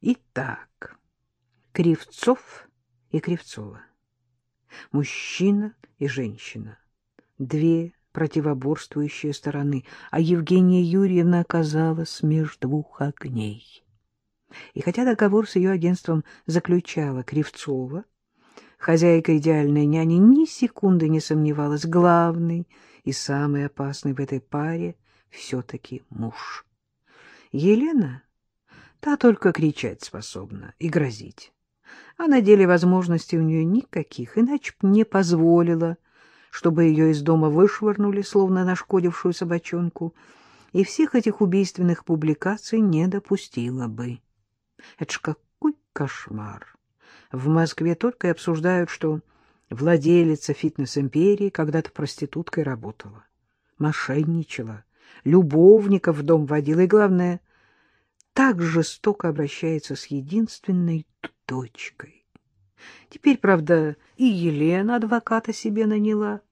Итак, Кривцов и Кривцова. Мужчина и женщина. Две противоборствующие стороны, а Евгения Юрьевна оказалась между двух огней. И хотя договор с ее агентством заключала Кривцова, хозяйка идеальной няни ни секунды не сомневалась, главный и самый опасный в этой паре все-таки муж. Елена Та только кричать способна и грозить. А на деле возможностей у нее никаких, иначе б не позволила, чтобы ее из дома вышвырнули, словно нашкодившую собачонку, и всех этих убийственных публикаций не допустила бы. Это ж какой кошмар! В Москве только и обсуждают, что владелица фитнес-империи когда-то проституткой работала, мошенничала, любовников в дом водила и, главное, так жестоко обращается с единственной дочкой. Теперь, правда, и Елена адвоката себе наняла.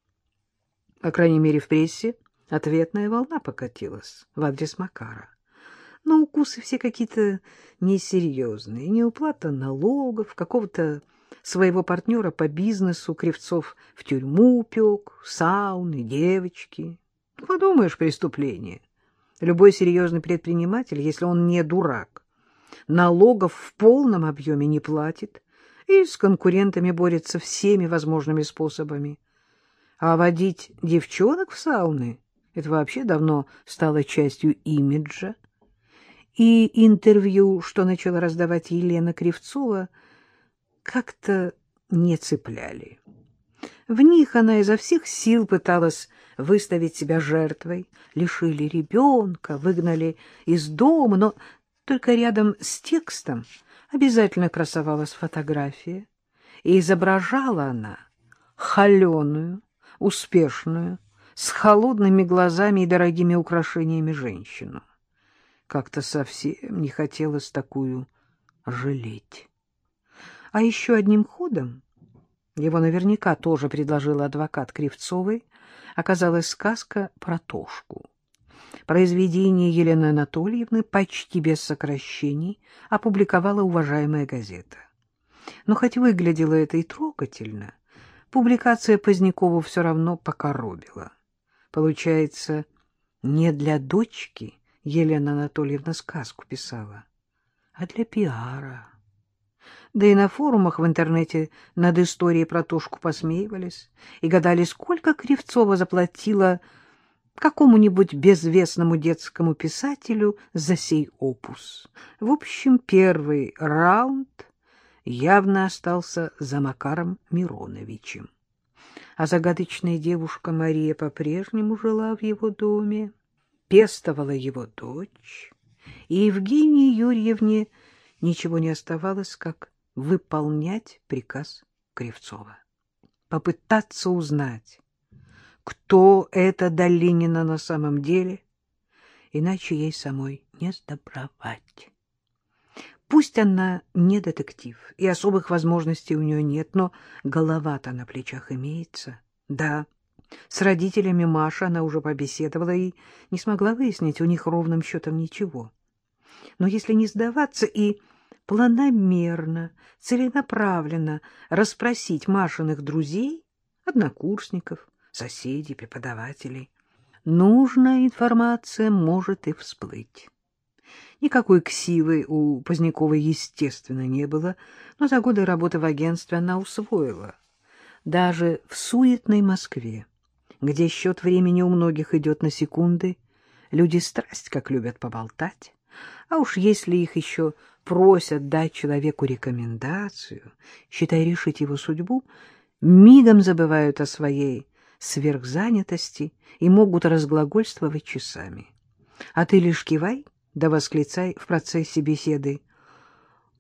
По крайней мере, в прессе ответная волна покатилась в адрес Макара. Но укусы все какие-то несерьезные. Неуплата налогов, какого-то своего партнера по бизнесу Кривцов в тюрьму упек, сауны, девочки. Подумаешь, преступление. Любой серьезный предприниматель, если он не дурак, налогов в полном объеме не платит и с конкурентами борется всеми возможными способами. А водить девчонок в сауны — это вообще давно стало частью имиджа. И интервью, что начала раздавать Елена Кривцова, как-то не цепляли. В них она изо всех сил пыталась выставить себя жертвой. Лишили ребенка, выгнали из дома, но только рядом с текстом обязательно красовалась фотография, и изображала она холеную, успешную, с холодными глазами и дорогими украшениями женщину. Как-то совсем не хотелось такую жалеть. А еще одним ходом его наверняка тоже предложил адвокат Кривцовой, оказалась сказка про Тошку. Произведение Елены Анатольевны почти без сокращений опубликовала уважаемая газета. Но хоть выглядело это и трогательно, публикация Позднякова все равно покоробила. Получается, не для дочки Елена Анатольевна сказку писала, а для пиара. Да и на форумах в интернете над историей про Тошку посмеивались и гадали, сколько Кривцова заплатила какому-нибудь безвестному детскому писателю за сей опус. В общем, первый раунд явно остался за Макаром Мироновичем. А загадочная девушка Мария по-прежнему жила в его доме, пестовала его дочь, и Евгении Юрьевне ничего не оставалось, как выполнять приказ Кривцова. Попытаться узнать, кто это Долинина на самом деле, иначе ей самой не сдобровать. Пусть она не детектив, и особых возможностей у нее нет, но голова-то на плечах имеется. Да, с родителями Маша она уже побеседовала и не смогла выяснить у них ровным счетом ничего. Но если не сдаваться и планомерно, целенаправленно расспросить Машиных друзей, однокурсников, соседей, преподавателей. Нужная информация может и всплыть. Никакой ксивы у Поздняковой, естественно, не было, но за годы работы в агентстве она усвоила. Даже в суетной Москве, где счет времени у многих идет на секунды, люди страсть как любят поболтать, а уж если их еще просят дать человеку рекомендацию, считай решить его судьбу, мигом забывают о своей сверхзанятости и могут разглагольствовать часами. А ты лишь кивай да восклицай в процессе беседы.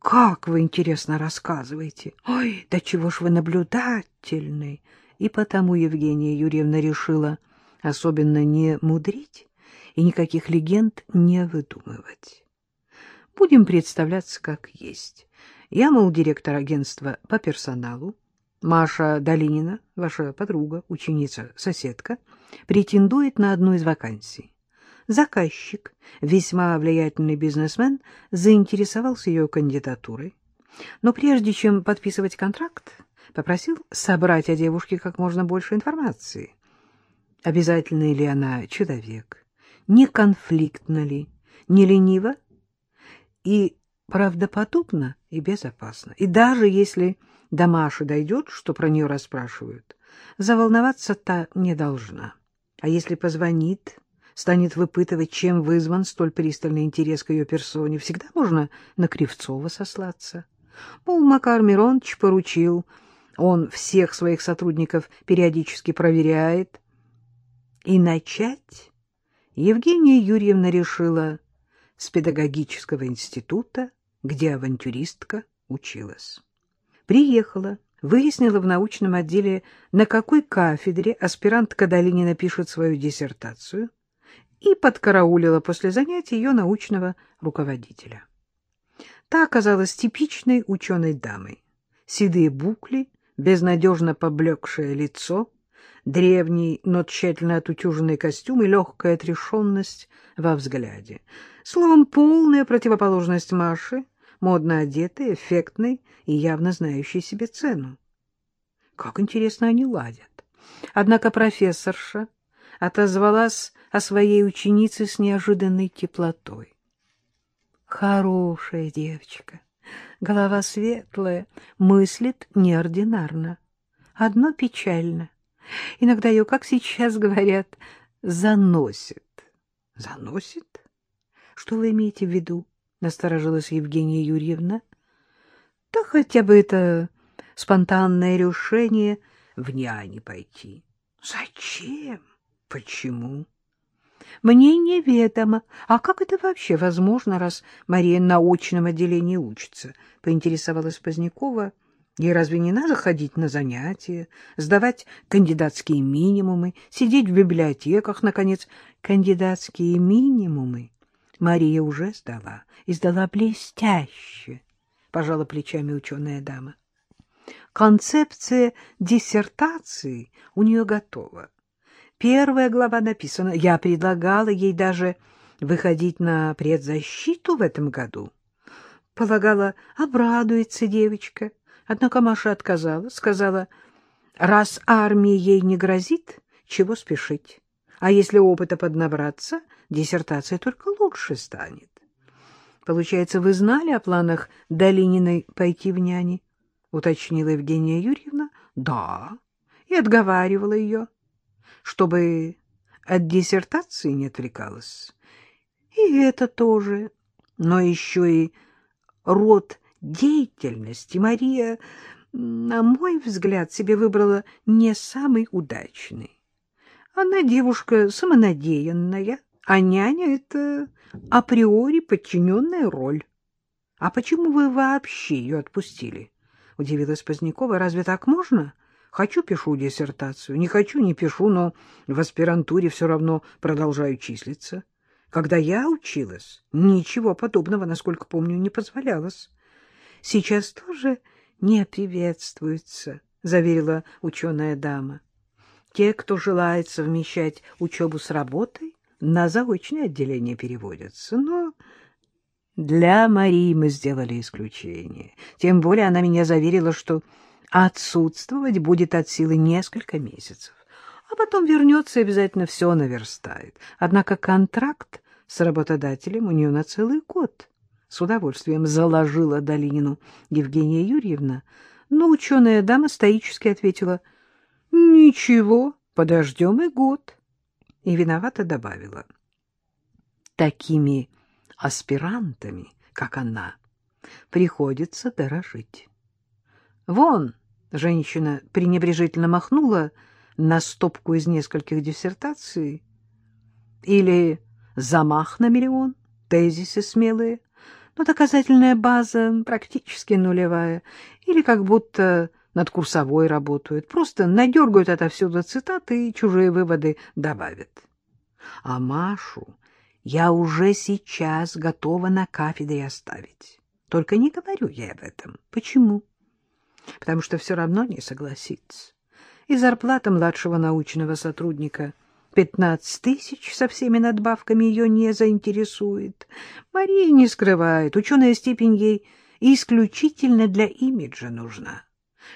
«Как вы интересно рассказываете! Ой, да чего ж вы наблюдательный!» И потому Евгения Юрьевна решила особенно не мудрить и никаких легенд не выдумывать. Будем представляться как есть. Я, мол, директор агентства по персоналу. Маша Долинина, ваша подруга, ученица, соседка, претендует на одну из вакансий. Заказчик, весьма влиятельный бизнесмен, заинтересовался ее кандидатурой. Но прежде чем подписывать контракт, попросил собрать о девушке как можно больше информации. Обязательно ли она человек, не конфликтна ли, не ленива и правдоподобно и безопасно. И даже если до Маши дойдет, что про нее расспрашивают, заволноваться-то не должна. А если позвонит, станет выпытывать, чем вызван столь пристальный интерес к ее персоне, всегда можно на Кривцова сослаться. Мол, Макар Миронович поручил, он всех своих сотрудников периодически проверяет. И начать Евгения Юрьевна решила с педагогического института, где авантюристка училась. Приехала, выяснила в научном отделе, на какой кафедре аспирантка Долинина пишет свою диссертацию, и подкараулила после занятий ее научного руководителя. Та оказалась типичной ученой дамой. Седые букли, безнадежно поблекшее лицо, древний, но тщательно отутюженный костюм и легкая отрешенность во взгляде. Словом, полная противоположность Маши, модно одетый, эффектный и явно знающий себе цену. Как интересно они ладят. Однако профессорша отозвалась о своей ученице с неожиданной теплотой. Хорошая девочка, голова светлая, мыслит неординарно. Одно печально. Иногда ее, как сейчас говорят, заносит. Заносит? Что вы имеете в виду? Насторожилась Евгения Юрьевна. Да хотя бы это спонтанное решение в няне пойти. Зачем? Почему? Мне неведомо. А как это вообще возможно, раз Мария на очном отделении учится? Поинтересовалась Позднякова. Ей разве не надо ходить на занятия, сдавать кандидатские минимумы, сидеть в библиотеках, наконец? Кандидатские минимумы Мария уже сдала, и сдала блестяще, пожала плечами ученая дама. Концепция диссертации у нее готова. Первая глава написана. Я предлагала ей даже выходить на предзащиту в этом году. Полагала, обрадуется девочка. Однако Маша отказала, сказала, раз армии ей не грозит, чего спешить. А если опыта поднабраться, диссертация только лучше станет. Получается, вы знали о планах Долининой пойти в няни? Уточнила Евгения Юрьевна. Да, и отговаривала ее чтобы от диссертации не отвлекалась. И это тоже, но еще и род деятельности Мария, на мой взгляд, себе выбрала не самый удачный. Она девушка самонадеянная, а няня — это априори подчиненная роль. — А почему вы вообще ее отпустили? — удивилась Позднякова. — Разве так можно? — Хочу — пишу диссертацию, не хочу — не пишу, но в аспирантуре все равно продолжаю числиться. Когда я училась, ничего подобного, насколько помню, не позволялось. Сейчас тоже не приветствуется, — заверила ученая дама. Те, кто желает совмещать учебу с работой, на заочное отделение переводятся, но... Для Марии мы сделали исключение. Тем более она меня заверила, что отсутствовать будет от силы несколько месяцев, а потом вернется и обязательно все наверстает. Однако контракт с работодателем у нее на целый год. С удовольствием заложила Долинину Евгения Юрьевна, но ученая дама стоически ответила «Ничего, подождем и год». И виновато добавила «Такими аспирантами, как она, приходится дорожить». Вон, женщина пренебрежительно махнула на стопку из нескольких диссертаций. Или замах на миллион, тезисы смелые, но доказательная база практически нулевая. Или как будто над курсовой работают, просто надергают отовсюду цитаты и чужие выводы добавят. А Машу я уже сейчас готова на кафедре оставить. Только не говорю я об этом. Почему? потому что все равно не согласится. И зарплата младшего научного сотрудника Пятнадцать тысяч со всеми надбавками ее не заинтересует. Мария не скрывает, ученая степень ей исключительно для имиджа нужна,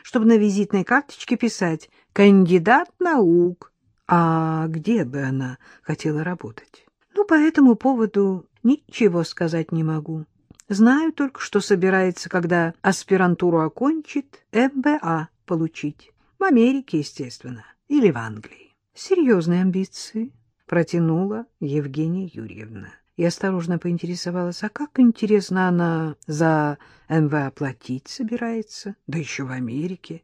чтобы на визитной карточке писать «кандидат наук». А где бы она хотела работать? Ну, по этому поводу ничего сказать не могу. Знаю только, что собирается, когда аспирантуру окончит, МБА получить. В Америке, естественно, или в Англии. Серьезные амбиции, протянула Евгения Юрьевна. И осторожно поинтересовалась, а как, интересно, она за МВА платить собирается, да еще в Америке.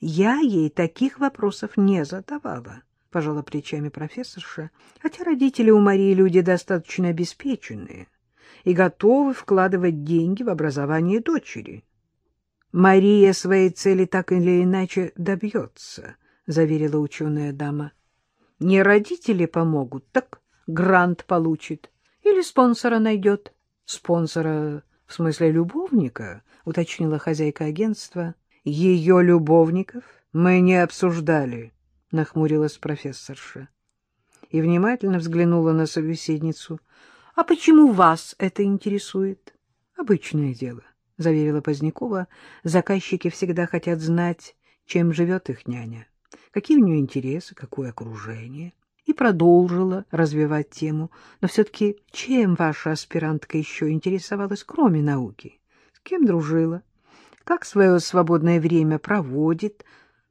Я ей таких вопросов не задавала, пожала плечами профессорша, хотя родители у Марии люди достаточно обеспеченные и готовы вкладывать деньги в образование дочери. Мария своей цели так или иначе добьется, — заверила ученая дама. — Не родители помогут, так грант получит. Или спонсора найдет. — Спонсора в смысле любовника? — уточнила хозяйка агентства. — Ее любовников мы не обсуждали, — нахмурилась профессорша. И внимательно взглянула на собеседницу. — А почему вас это интересует? — Обычное дело, — заверила Позднякова. Заказчики всегда хотят знать, чем живет их няня какие у нее интересы, какое окружение. И продолжила развивать тему. Но все-таки чем ваша аспирантка еще интересовалась, кроме науки? С кем дружила? Как свое свободное время проводит?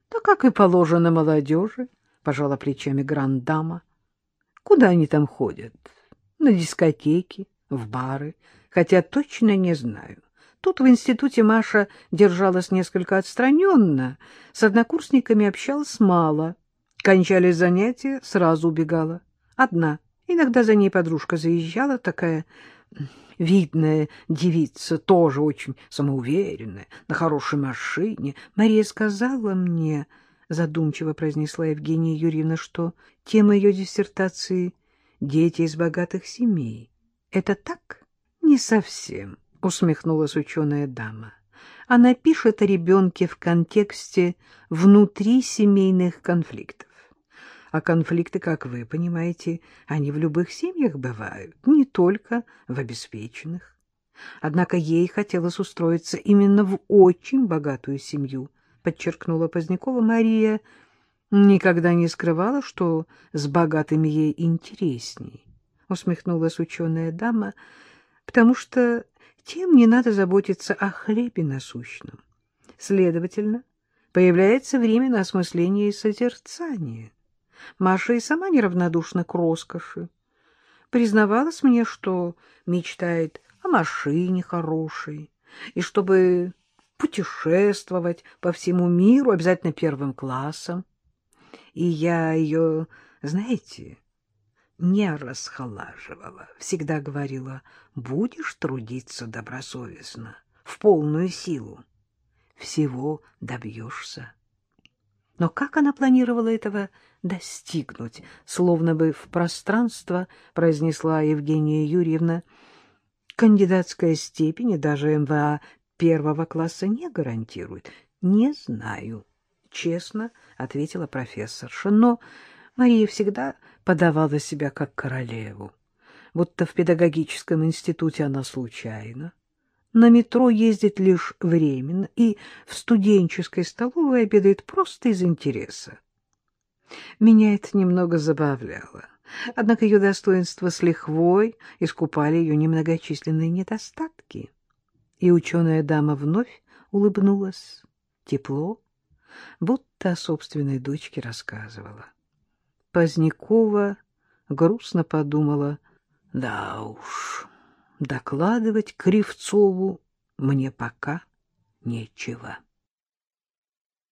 Да как и положено молодежи, пожала плечами грандама. Куда они там ходят? На дискотеки, в бары, хотя точно не знаю. Тут в институте Маша держалась несколько отстраненно, с однокурсниками общалась мало. Кончались занятия, сразу убегала. Одна. Иногда за ней подружка заезжала, такая видная девица, тоже очень самоуверенная, на хорошей машине. Мария сказала мне, задумчиво произнесла Евгения Юрьевна, что тема ее диссертации — дети из богатых семей. Это так? Не совсем. — усмехнулась ученая дама. Она пишет о ребенке в контексте внутри семейных конфликтов. А конфликты, как вы понимаете, они в любых семьях бывают, не только в обеспеченных. Однако ей хотелось устроиться именно в очень богатую семью, подчеркнула Позднякова Мария, никогда не скрывала, что с богатыми ей интересней, усмехнулась ученая дама, потому что тем не надо заботиться о хлебе насущном. Следовательно, появляется время на осмысление и созерцание. Маша и сама неравнодушна к роскоши. Признавалась мне, что мечтает о машине хорошей, и чтобы путешествовать по всему миру обязательно первым классом. И я ее, знаете, не расхолаживала, всегда говорила, будешь трудиться добросовестно, в полную силу, всего добьешься. Но как она планировала этого достигнуть, словно бы в пространство произнесла Евгения Юрьевна, кандидатская степень и даже МВА первого класса не гарантирует. Не знаю, честно ответила профессорша, но Мария всегда подавала себя как королеву, будто в педагогическом институте она случайно. На метро ездит лишь временно и в студенческой столовой обедает просто из интереса. Меня это немного забавляло. Однако ее достоинства с лихвой искупали ее немногочисленные недостатки. И ученая дама вновь улыбнулась тепло, будто о собственной дочке рассказывала. Позднякова грустно подумала, да уж, докладывать Кривцову мне пока нечего.